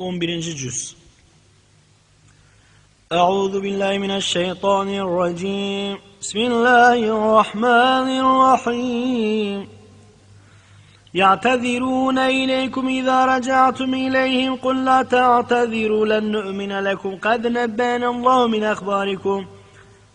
11. Cüz. بسم الله الرحمن الرحيم يعتذرون إليكم إذا رجعتم إليهم قل لا تعتذروا لن نؤمن لكم قد نبانا الله من أخباركم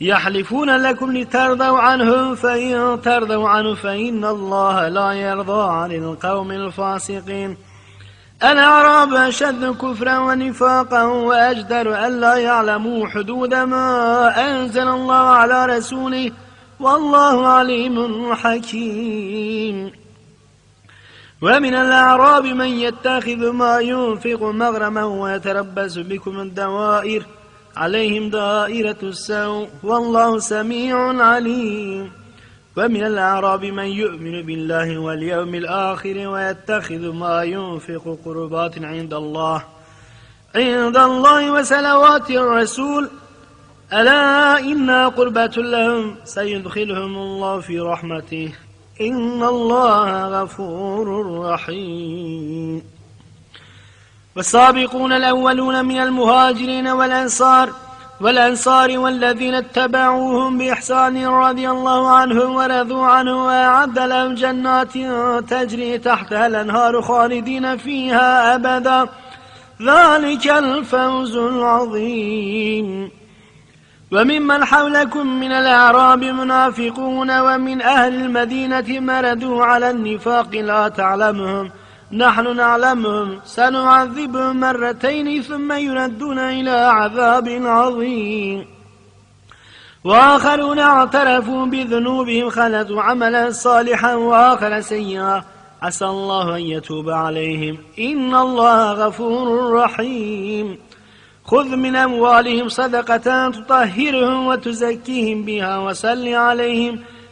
يحلفون لكم لترضوا عنهم فإن ترضوا عنه فإن الله لا يرضى عن القوم الفاسقين. الأعراب أشد كفرا ونفاقا وأجدر أن لا يعلموا حدود ما أنزل الله على رسوله. والله عليم حكيم. ومن الأعراب من يتخذ ما ينفق مغرما ويتربص بكم الدوائر. عليهم دائرة السوء والله سميع عليم. ومن الأعراب من يؤمن بالله واليوم الآخر ويتخذ ما ينفق قربات عند الله. عند الله وسلوات الرسول. ألا إنا قربة لهم سيدخلهم الله في رحمته. إن الله غفور رحيم. والسابقون الأولون من المهاجرين والأنصار والأنصار والذين اتبعوهم بإحسان رضي الله عنهم ورضوا عنه وأعد لهم جنات تجري تحتها الأنهار خالدين فيها أبدا. ذلك الفوز العظيم. وممن حولكم من الأعراب منافقون ومن أهل المدينة مردوا على النفاق لا تعلمهم. نحن نعلمهم سنعذبهم مرتين ثم يردون إلى عذاب عظيم. وآخرون اعترفوا بذنوبهم خلطوا عملا صالحا وآخر سيئا. عسى الله أن يتوب عليهم. إن الله غفور رحيم. خذ من أموالهم صدقة تطهرهم وتزكيهم بها وسل عليهم.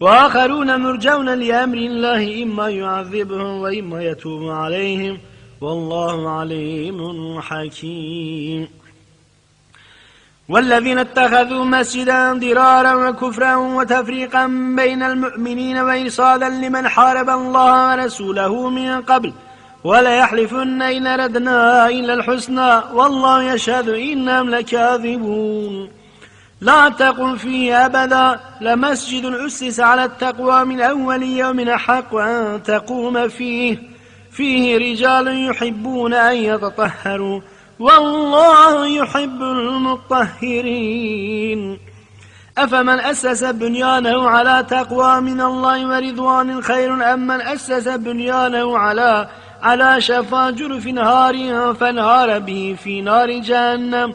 وآخرون مرجون لأمر الله إما يعذبهم وإما يتوب عليهم. والله عليم حكيم. والذين اتخذوا مسجدا ضرارا وكفرا وتفريقا بين المؤمنين وإرصادا لمن حارب الله ورسوله من قبل. ولا يحلفن إن أردنا إلا الحسنى. والله يشهد إنهم لكاذبون. لا تقم فيه أبدا لمسجد أسس على التقوى من أول يوم حق أن تقوم فيه. فيه رجال يحبون أن يتطهروا والله يحب المطهرين. أفمن أسس بنيانه على تقوى من الله ورضوان خير أم من أسس بنيانه على على شفا جرف نهار فانهار به في نار جهنم.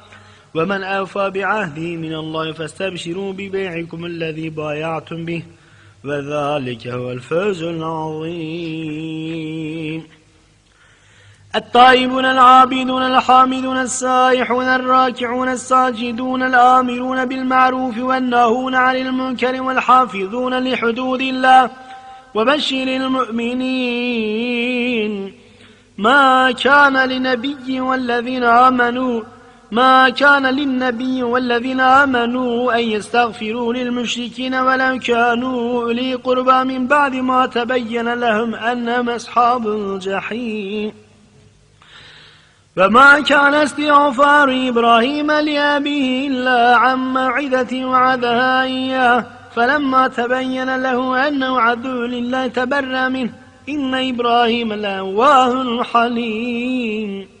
ومن أوفى بعهده من الله فاستبشروا ببيعكم الذي بايعتم به وذلك هو الفوز العظيم. الطائبون العابدون الحامدون السائحون الراكعون الساجدون الآمرون بالمعروف والناهون عن المنكر والحافظون لحدود الله وبشر المؤمنين. ما كان لنبي والذين آمنوا ما كان للنبي والذين آمنوا أن يستغفروا للمشركين ولو كانوا أولي قربى من بعد ما تبين لهم أنهم أصحاب الجحيم. فما كان استغفار إبراهيم لأبيه إلا عن موعدة وعدها إياه فلما تبين له أنه عدو لله تبرى منه إن إبراهيم لأواه حليم.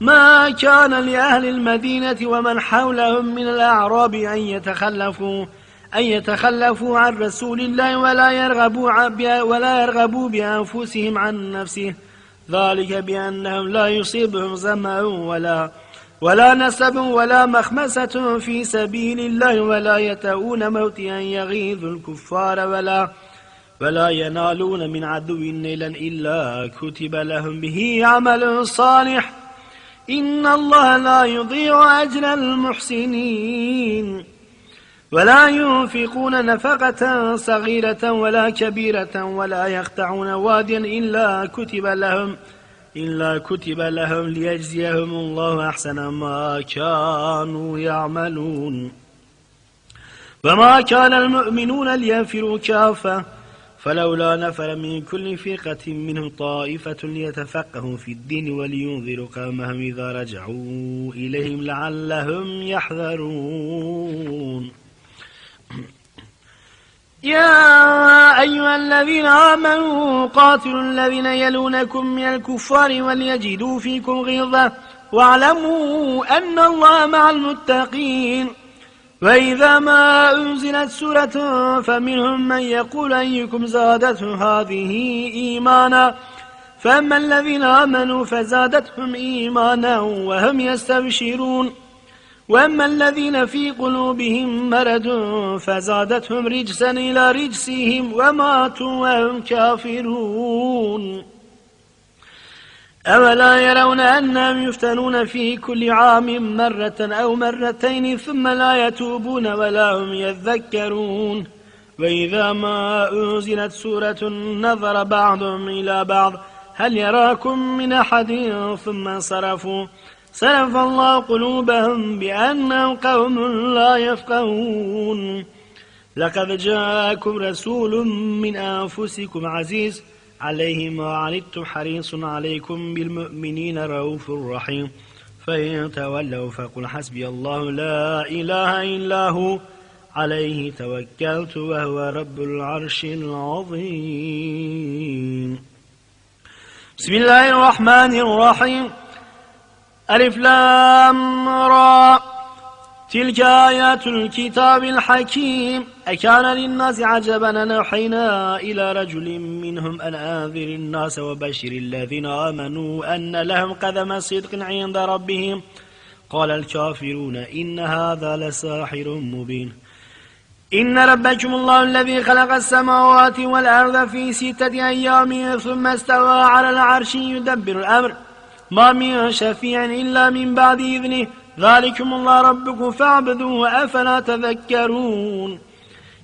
ما كان لأهل المدينة ومن حولهم من الأعراب أن يتخلفوا أن يتخلفوا عن رسول الله ولا يرغبوا ولا يرغبوا بأنفسهم عن نفسه. ذلك بأنهم لا يصيبهم ظمأ ولا ولا نسب ولا مخمسة في سبيل الله ولا يتؤون موتئا يغيظ الكفار ولا ولا ينالون من عدو نيلا إلا كتب لهم به عمل صالح. إن الله لا يضيع أجر المحسنين. ولا ينفقون نفقة صغيرة ولا كبيرة ولا يقطعون واديا إلا كتب لهم إلا كتب لهم ليجزيهم الله أحسن ما كانوا يعملون. وما كان المؤمنون لينفروا كافة فلولا نفر من كل فرقة منهم طائفة ليتفقهوا في الدين ولينذروا قومهم إذا رجعوا إليهم لعلهم يحذرون. يا أيها الذين آمنوا قاتلوا الذين يلونكم من الكفار وليجدوا فيكم غيظة واعلموا أن الله مع المتقين. وإذا ما أنزلت سورة فمنهم من يقول أيكم زادته هذه إيمانا فأما الذين آمنوا فزادتهم إيمانا وهم يستبشرون وأما الذين في قلوبهم مرض فزادتهم رجسا إلى رجسهم وماتوا وهم كافرون أولا يرون أنهم يفتنون في كل عام مرة أو مرتين ثم لا يتوبون ولا هم يذكرون. وإذا ما أنزلت سورة نظر بعضهم إلى بعض هل يراكم من أحد؟ ثم انصرفوا. سلف الله قلوبهم بأنهم قوم لا يفقهون. لقد جاءكم رسول من أنفسكم عزيز عليه ما عنتم حريص عليكم بالمؤمنين رؤوف رحيم. فإن تولوا فقل حسبي الله لا إله إلا هو. عليه توكلت وهو رب العرش العظيم. بسم الله الرحمن الرحيم. ألف لام را. تلك آيات الكتاب الحكيم. أكان للناس عجبا نوحينا إلى رجل منهم أن أنذر الناس وبشر الذين آمنوا أن لهم قدم صدق عند ربهم. قال الكافرون إن هذا لساحر مبين. إن ربكم الله الذي خلق السماوات والأرض في ستة أيام ثم استوى على العرش يدبر الأمر. ما من شفيع إلا من بعد إذنه. ذلكم الله ربكم فاعبدوه أفلا تذكرون.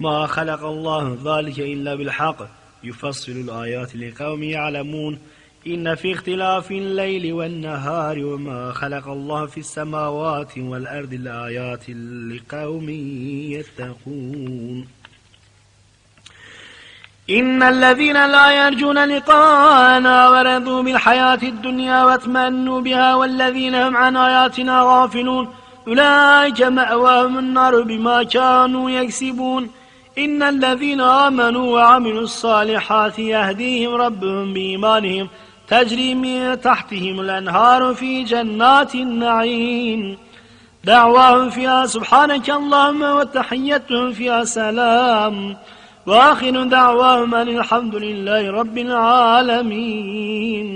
ما خلق الله ذلك إلا بالحق. يفصل الآيات لقوم يعلمون. إن في اختلاف الليل والنهار وما خلق الله في السماوات والأرض لآيات لقوم يتقون. إن الذين لا يرجون لقاءنا ورضوا بالحياة الدنيا واطمأنوا بها والذين هم عن آياتنا غافلون. أولئك مأواهم النار بما كانوا يكسبون. إن الذين آمنوا وعملوا الصالحات يهديهم ربهم بإيمانهم تجري من تحتهم الأنهار في جنات النعيم. دعواهم فيها سبحانك اللهم وتحيتهم فيها سلام. وآخر دعواهم أن الحمد لله رب العالمين.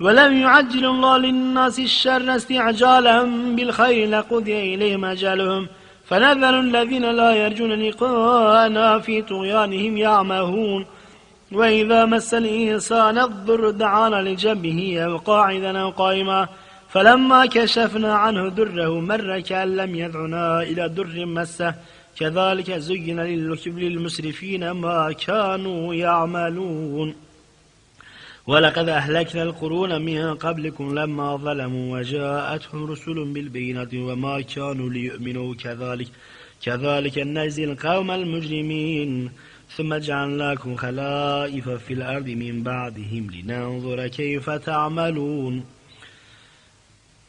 ولم يعجل الله للناس الشر استعجالهم بالخير لقضي إليهم أجلهم. فنذر الذين لا يرجون لقاءنا في طغيانهم يعمهون. وإذا مس الإنسان الضر دعانا لجنبه أو قاعدا أو قائما فلما كشفنا عنه دره مر كأن لم يدعنا إلى در مسه. كذلك زين للمسرفين ما كانوا يعملون. ولقد أهلكنا القرون من قبلكم لما ظلموا وجاءتهم رسل بالبينات وما كانوا ليؤمنوا كذلك كذلك نجزي القوم المجرمين. ثم جعلناكم خلائف في الأرض من بعدهم لننظر كيف تعملون.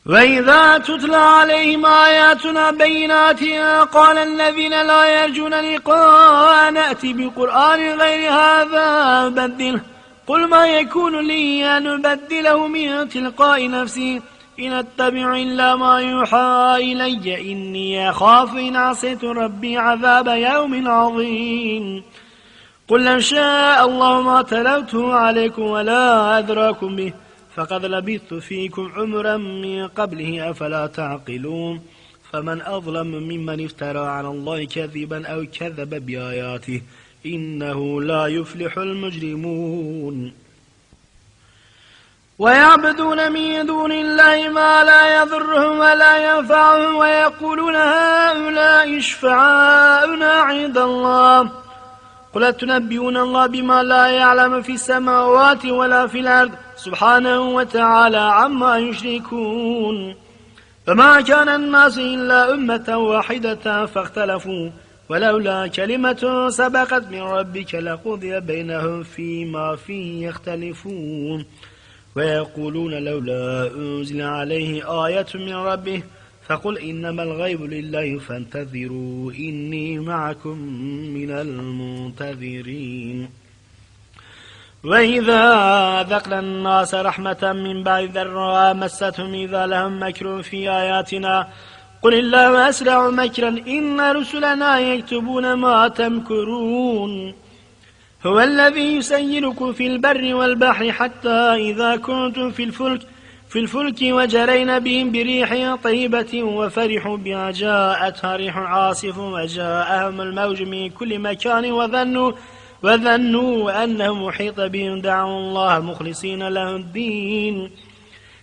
وإذا تتلى عليهم آياتنا بينات قال الذين لا يرجون لقاء نأتي بقرآن غير هذا بدله. قل ما يكون لي أن أبدله من تلقاء نفسي إن أتبع إلا ما يوحى إلي إني أخاف إن عصيت ربي عذاب يوم عظيم. قل لو شاء الله ما تلوته عليكم ولا أدراكم به فقد لبثت فيكم عمرا من قبله أفلا تعقلون. فمن أظلم ممن افترى على الله كذبا أو كذب بآياته إنه لا يفلح المجرمون. ويعبدون من دون الله ما لا يضرهم ولا ينفعهم ويقولون هؤلاء شفعاؤنا عند الله. قل تنبئون الله بما لا يعلم في السماوات ولا في الأرض؟ سبحانه وتعالى عما يشركون. فما كان الناس إلا أمة واحدة فاختلفوا. ولولا كلمة سبقت من ربك لقضي بينهم فيما فيه يختلفون. ويقولون لولا أنزل عليه آية من ربه فقل إنما الغيب لله فانتظروا إني معكم من المنتظرين. وإذا ذقنا الناس رحمة من بعد ذراء مستهم إذا لهم مكر في آياتنا قل الله أسرع مكرا إن رسلنا يكتبون ما تمكرون هو الذي يسيركم في البر والبحر حتى إذا كنتم في الفلك في الفلك وجرين بهم بريح طيبة وفرحوا بها. جاءتها ريح عاصف وجاءهم الموج من كل مكان وظنوا وظنوا أنه محيط بهم. دعوا الله مخلصين له الدين.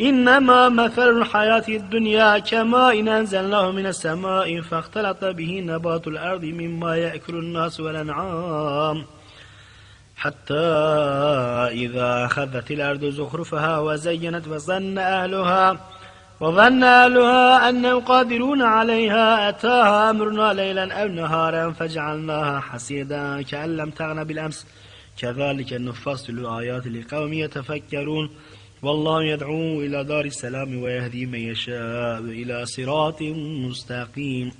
إنما مثل الحياة الدنيا كماء أنزلناه من السماء فاختلط به نبات الأرض مما يأكل الناس والأنعام. حتى إذا أخذت الأرض زخرفها وزينت وظن أهلها وظن أهلها أنهم قادرون عليها أتاها أمرنا ليلا أو نهارا فجعلناها حسيدا كأن لم تغن بالأمس. كذلك نفصل الآيات لقوم يتفكرون. والله يدعو إلى دار السلام ويهدي من يشاء إلى صراط مستقيم.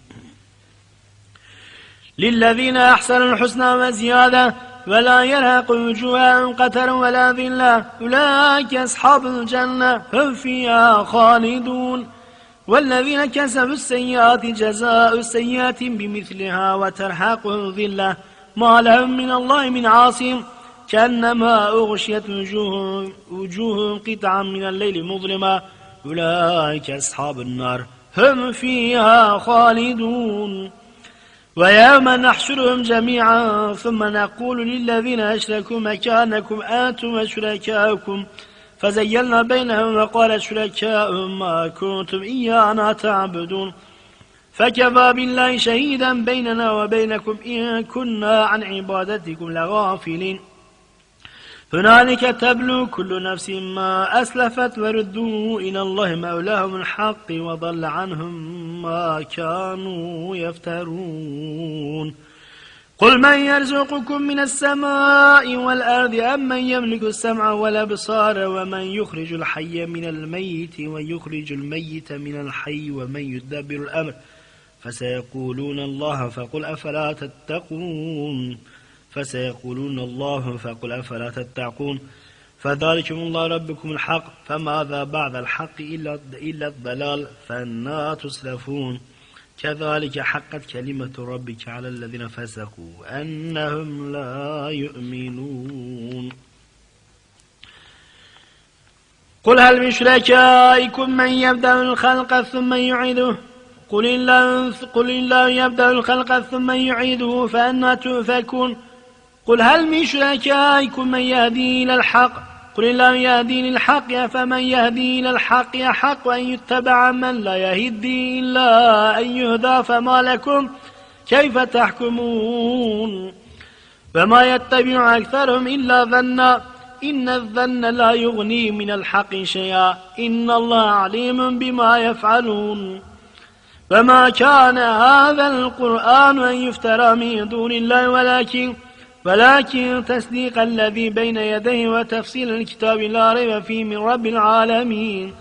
للذين أحسنوا الحسنى وزيادة ولا يرهق وجوههم قتر ولا ذلة أولئك أصحاب الجنة هم فيها خالدون. والذين كسبوا السيئات جزاء السيئات بمثلها وترهقهم ذلة ما لهم من الله من عاصم. كأنما أغشيت وجوههم, وجوههم قطعا من الليل مظلمة. أولئك أصحاب النار. هم فيها خالدون. ويوم نحشرهم جميعا ثم نقول للذين أشركوا مكانكم أنتم وشركاؤكم فزيلنا بينهم وقال شركاؤهم ما كنتم إيانا تعبدون. فكفى بالله شهيدا بيننا وبينكم إن كنا عن عبادتكم لغافلين. هنالك تبلو كل نفس ما أسلفت وردوا إلى الله مولاهم الحق وضل عنهم ما كانوا يفترون. قل من يرزقكم من السماء والأرض أم من يملك السمع والأبصار ومن يخرج الحي من الميت ويخرج الميت من الحي ومن يدبر الأمر؟ فسيقولون الله فقل أفلا تتقون؟ فسيقولون الله فقل أفلا تتقون فذلكم الله ربكم الحق فماذا بعد الحق إلا, إلا الضلال فأنا تسلفون كذلك حقت كلمة ربك على الذين فسقوا أنهم لا يؤمنون. قل هل من شركائكم من يبدأ الخلق ثم يعيده؟ قل الله, قل الله يبدأ الخلق ثم يعيده فأنا تؤفكون. قل هل من شركائكم من يهدي إلى الحق؟ قل الله يهدي للحق فمن يهدي إلى الحق؟ يحق أن يتبع من لا يهدي إلا أن يهدى فما لكم؟ كيف تحكمون؟ فما يتبع أكثرهم إلا ظنا إن الظن لا يغني من الحق شيئا إن الله عليم بما يفعلون. فما كان هذا القرآن أن يفترى من دون الله ولكن ولكن تصديق الذي بين يديه وتفصيل الكتاب لا ريب فيه من رب العالمين.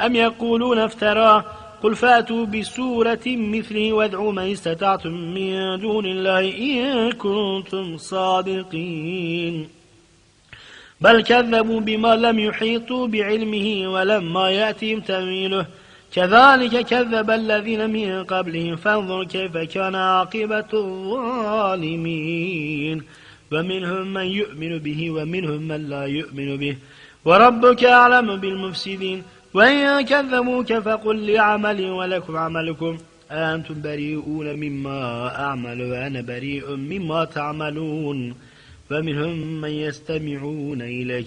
أم يقولون افتراه؟ قل فاتوا بسورة مثله وادعوا من استطعتم من دون الله إن كنتم صادقين. بل كذبوا بما لم يحيطوا بعلمه ولما يأتهم تأويله. كذلك كذب الذين من قبلهم فانظر كيف كان عاقبة الظالمين. ومنهم من يؤمن به ومنهم من لا يؤمن به. وربك أعلم بالمفسدين. وإن كذبوك فقل لعملي ولكم عملكم. أنتم بريئون مما أعمل وأنا بريء مما تعملون. ومنهم من يستمعون إليك.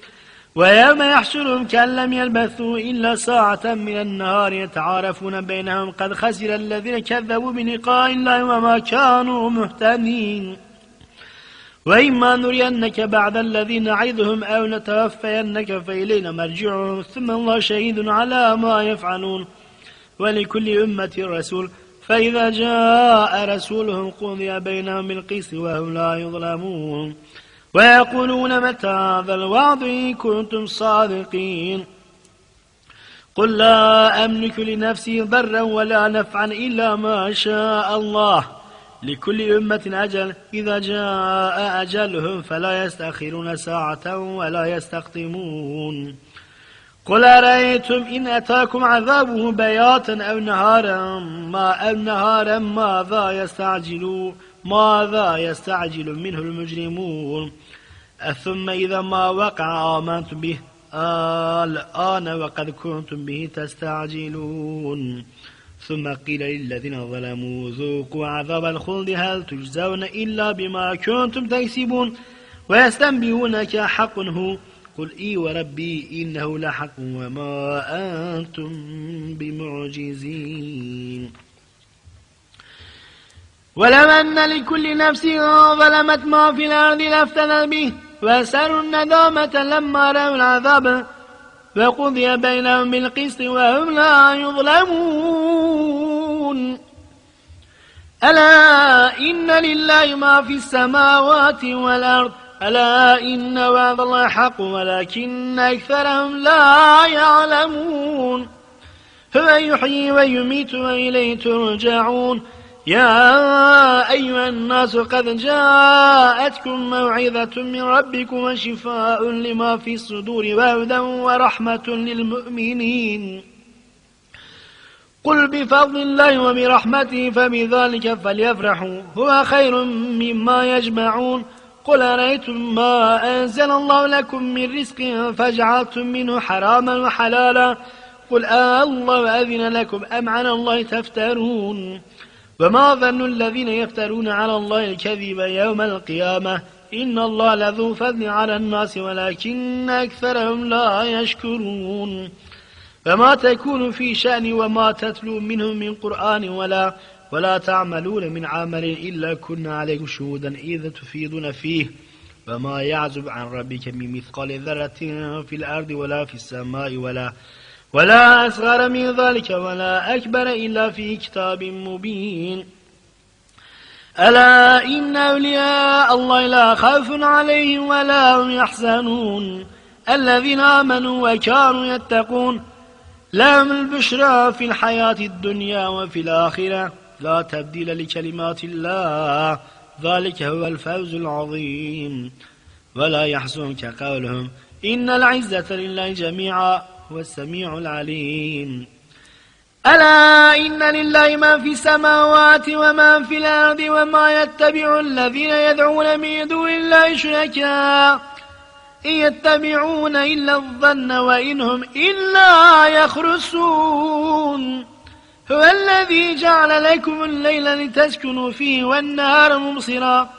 ويوم يحشرهم كأن لم يلبثوا إلا ساعة من النهار يتعارفون بينهم قد خسر الذين كذبوا بلقاء الله وما كانوا مهتدين. وإما نرينك بعد الذي نعيدهم أو نتوفينك فإلينا مرجعهم. ثم الله شهيد على ما يفعلون. ولكل أمة رسول. فإذا جاء رسولهم قضي بينهم بالقسط وهم لا يظلمون. ويقولون متى هذا الوعد إن كنتم صادقين؟ قل لا أملك لنفسي ضرا ولا نفعا إلا ما شاء الله. لكل أمة أجل إذا جاء أجلهم فلا يستأخرون ساعة ولا يستقدمون. قل أرأيتم إن أتاكم عذابه بياتا أو نهارا ما أو نهارا ماذا يستعجل ماذا يستعجل منه المجرمون؟ ثم إذا ما وقع آمنتم به. الآن وقد كنتم به تستعجلون. ثم قيل للذين ظلموا ذوقوا عذاب الخلد هل تجزون إلا بما كنتم تكسبون؟ ويستنبئونك حق هو. قل إي وربي إنه لحق وما أنتم بمعجزين. ولو أن لكل نفس ظلمت ما في الأرض لافتنى به وأسروا الندامة لما رأوا العذاب فقضي بينهم بالقسط وهم لا يظلمون. ألا إن لله ما في السماوات والأرض ألا إن وعد الله حق ولكن أكثرهم لا يعلمون. هو يحيي ويميت وإليه ترجعون. يا أيها الناس قد جاءتكم موعظة من ربكم وشفاء لما في الصدور وهدى ورحمة للمؤمنين. قل بفضل الله وبرحمته فبذلك فليفرحوا. هو خير مما يجمعون. قل أرأيتم ما أنزل الله لكم من رزق فجعلتم منه حراما وحلالا. قل آه الله أذن لكم أم على الله تفترون. وما ظن الذين يفترون على الله الكذب يوم القيامة إن الله لذو فضل على الناس ولكن أكثرهم لا يشكرون فما تكون في شأن وما تتلو منهم من قرآن ولا ولا تعملون من عمل إلا كنا عليكم شهودا إذا تفيدون فيه وما يعزب عن ربك من مثقال ذرة في الأرض ولا في السماء ولا ولا أصغر من ذلك ولا أكبر إلا في كتاب مبين. ألا إن أولياء الله لا خوف عليهم ولا هم يحزنون. الذين آمنوا وكانوا يتقون. لهم البشرى في الحياة الدنيا وفي الآخرة. لا تبديل لكلمات الله. ذلك هو الفوز العظيم. ولا يحزنك قولهم. إن العزة لله جميعا. هو السميع العليم. ألا إن لله ما في السماوات وما في الأرض وما يتبع الذين يدعون من دون الله شركاء إن يتبعون إلا الظن وإنهم إلا يخرسون هو الذي جعل لكم الليل لتسكنوا فيه والنهار مبصرا.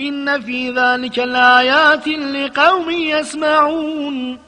إن في ذلك لآيات لقوم يسمعون.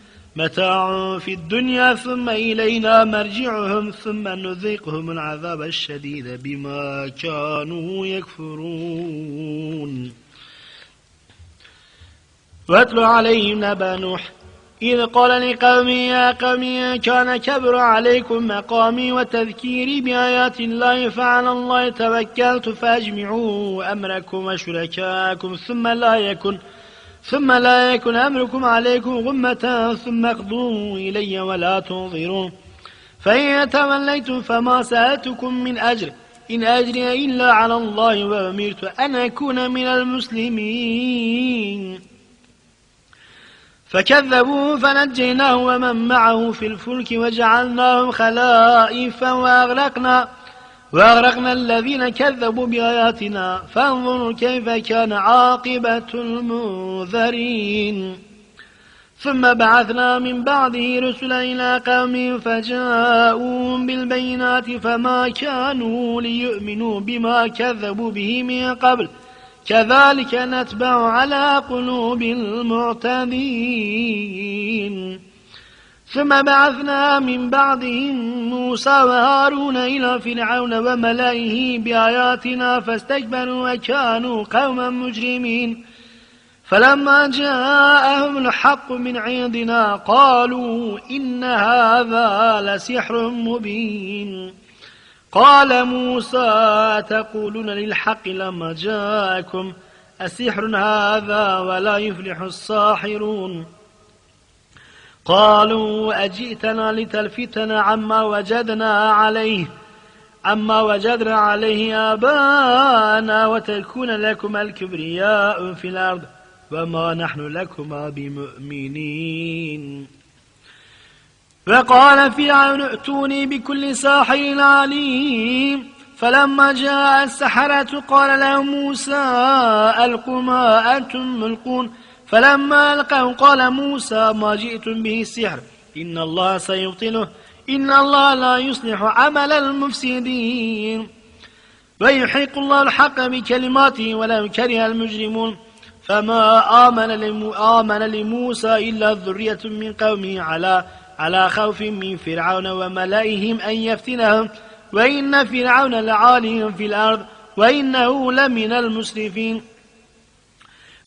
متاع في الدنيا ثم إلينا مرجعهم ثم نذيقهم العذاب الشديد بما كانوا يكفرون. واتل عليهم نبأ نوح إذ قال لقومي يا قومي كان كبر عليكم مقامي وتذكيري بآيات الله فعلى الله توكلت فأجمعوا أمركم وشركاءكم ثم لا يكن ثم لا يكن أمركم عليكم غمة ثم اقضوا إلي ولا تنظرون. فإن توليتم فما سألتكم من أجر. إن أجري إلا على الله وأمرت أن أكون من المسلمين. فكذبوه فنجيناه ومن معه في الفلك وجعلناهم خلائف وأغرقنا. وأغرقنا الذين كذبوا بآياتنا فانظروا كيف كان عاقبة المنذرين. ثم بعثنا من بعده رسلا إلى قوم فجاءوا بالبينات فما كانوا ليؤمنوا بما كذبوا به من قبل. كذلك نتبع على قلوب المعتدين. ثم بعثنا من بعدهم موسى وهارون إلى فرعون وملئه بآياتنا فاستكبروا وكانوا قوما مجرمين. فلما جاءهم الحق من عندنا قالوا إن هذا لسحر مبين. قال موسى تقولون للحق لما جاءكم أسحر هذا ولا يفلح الساحرون. قالوا أجئتنا لتلفتنا عما وجدنا عليه عما وجدنا عليه آبانا وتكون لكما الكبرياء في الأرض وما نحن لكما بمؤمنين. وقال فرعون ائتوني بكل ساحر عليم فلما جاء السحرة قال لهم موسى ألقوا ما أنتم ملقون. فلما ألقوا قال موسى ما جئتم به السحر إن الله سيبطله. إن الله لا يصلح عمل المفسدين. ويحق الله الحق بكلماته ولو كره المجرمون. فما آمن, آمن لموسى إلا ذرية من قومه على على خوف من فرعون وملئهم أن يفتنهم. وإن فرعون لعالي في الأرض. وإنه لمن المسرفين.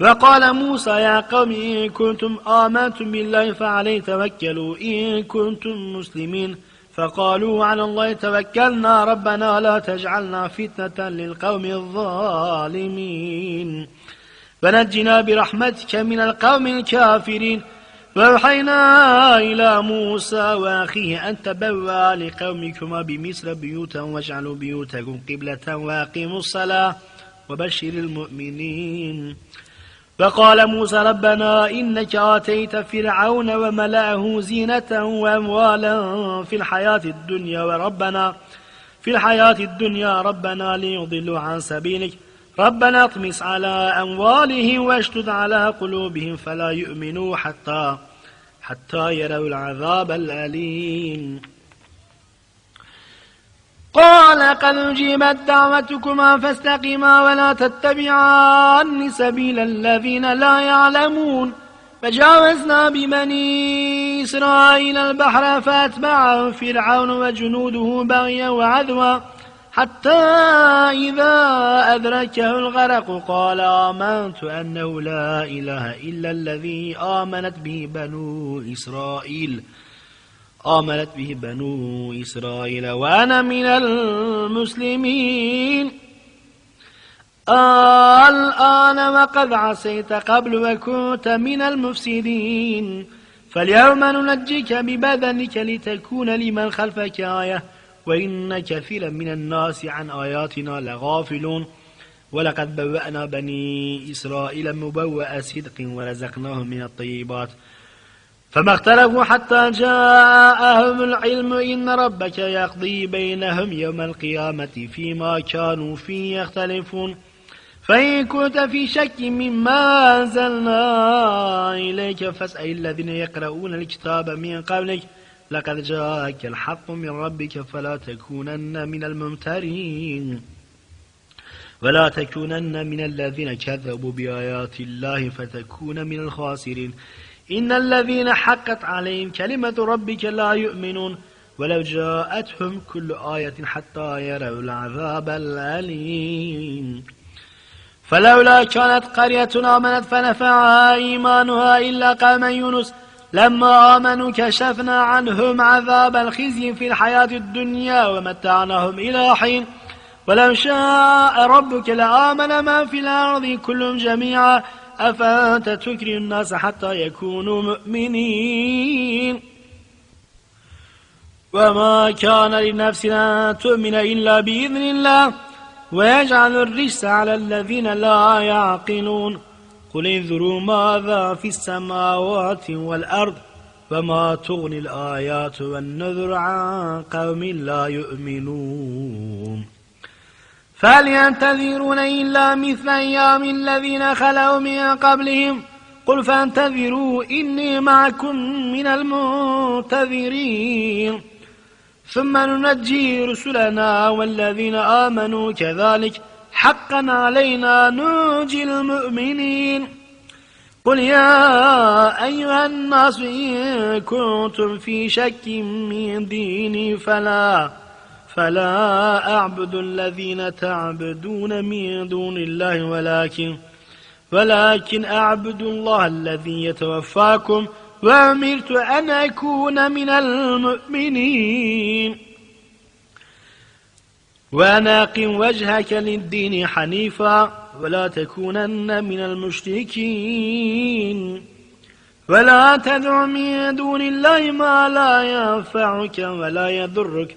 وقال موسى يا قوم إن كنتم آمنتم بالله فعليه توكلوا إن كنتم مسلمين فقالوا على الله توكلنا ربنا لا تجعلنا فتنة للقوم الظالمين. فنجنا برحمتك من القوم الكافرين. فأوحينا إلى موسى وأخيه أن تبوى لقومكما بمصر بيوتا واجعلوا بيوتكم قبلة وأقيموا الصلاة وبشر المؤمنين. فقال موسى ربنا إنك آتيت فرعون وملأه زينة وأموالا في الحياة الدنيا وربنا في الحياة الدنيا ربنا ليضلوا عن سبيلك. ربنا اطمس على أموالهم واشتد على قلوبهم فلا يؤمنوا حتى حتى يروا العذاب الأليم. قال قد أجيبت دعوتكما فاستقيما ولا تتبعان سبيل الذين لا يعلمون. فجاوزنا ببني إسرائيل البحر فأتبعه فرعون وجنوده بغيا وعذوا حتى إذا أدركه الغرق قال آمنت أنه لا إله إلا الذي آمنت به بنو إسرائيل. آمنت به بنو إسرائيل وأنا من المسلمين. الآن وقد عصيت قبل وكنت من المفسدين. فاليوم ننجيك ببدنك لتكون لمن خلفك آية وإن كثيرا من الناس عن آياتنا لغافلون. ولقد بوأنا بني إسرائيل مبوأ صدق ورزقناهم من الطيبات. فما اختلفوا حتى جاءهم العلم إن ربك يقضي بينهم يوم القيامة فيما كانوا فيه يختلفون. فإن كنت في شك مما أنزلنا إليك فاسأل الذين يقرؤون الكتاب من قبلك. لقد جاءك الحق من ربك فلا تكونن من الممترين. ولا تكونن من الذين كذبوا بآيات الله فتكون من الخاسرين. إن الذين حقت عليهم كلمة ربك لا يؤمنون ولو جاءتهم كل آية حتى يروا العذاب الأليم. فلولا كانت قرية آمنت فنفعها إيمانها إلا قوم يونس. لما آمنوا كشفنا عنهم عذاب الخزي في الحياة الدنيا ومتعناهم إلى حين. ولو شاء ربك لآمن ما في الأرض كلهم جميعا. أفأنت تكري الناس حتى يكونوا مؤمنين؟ وما كان لنفس أن تؤمن إلا بإذن الله ويجعل الرجس على الذين لا يعقلون. قل انظروا ماذا في السماوات والأرض فما تغني الآيات والنذر عن قوم لا يؤمنون. فهل ينتظرون إلا مثل أيام الذين خلوا من قبلهم قل فانتظروا إني معكم من المنتظرين ثم ننجي رسلنا والذين آمنوا كذلك حقا علينا ننجي المؤمنين قل يا أيها الناس إن كنتم في شك من ديني فلا فلا أعبد الذين تعبدون من دون الله ولكن ولكن أعبد الله الذي يتوفاكم وأمرت أن أكون من المؤمنين. وأناقم وجهك للدين حنيفا ولا تكونن من المشركين. ولا تدع من دون الله ما لا ينفعك ولا يضرك.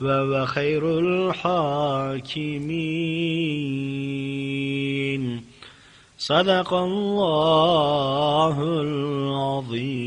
وهو خير الحاكمين. صدق الله العظيم.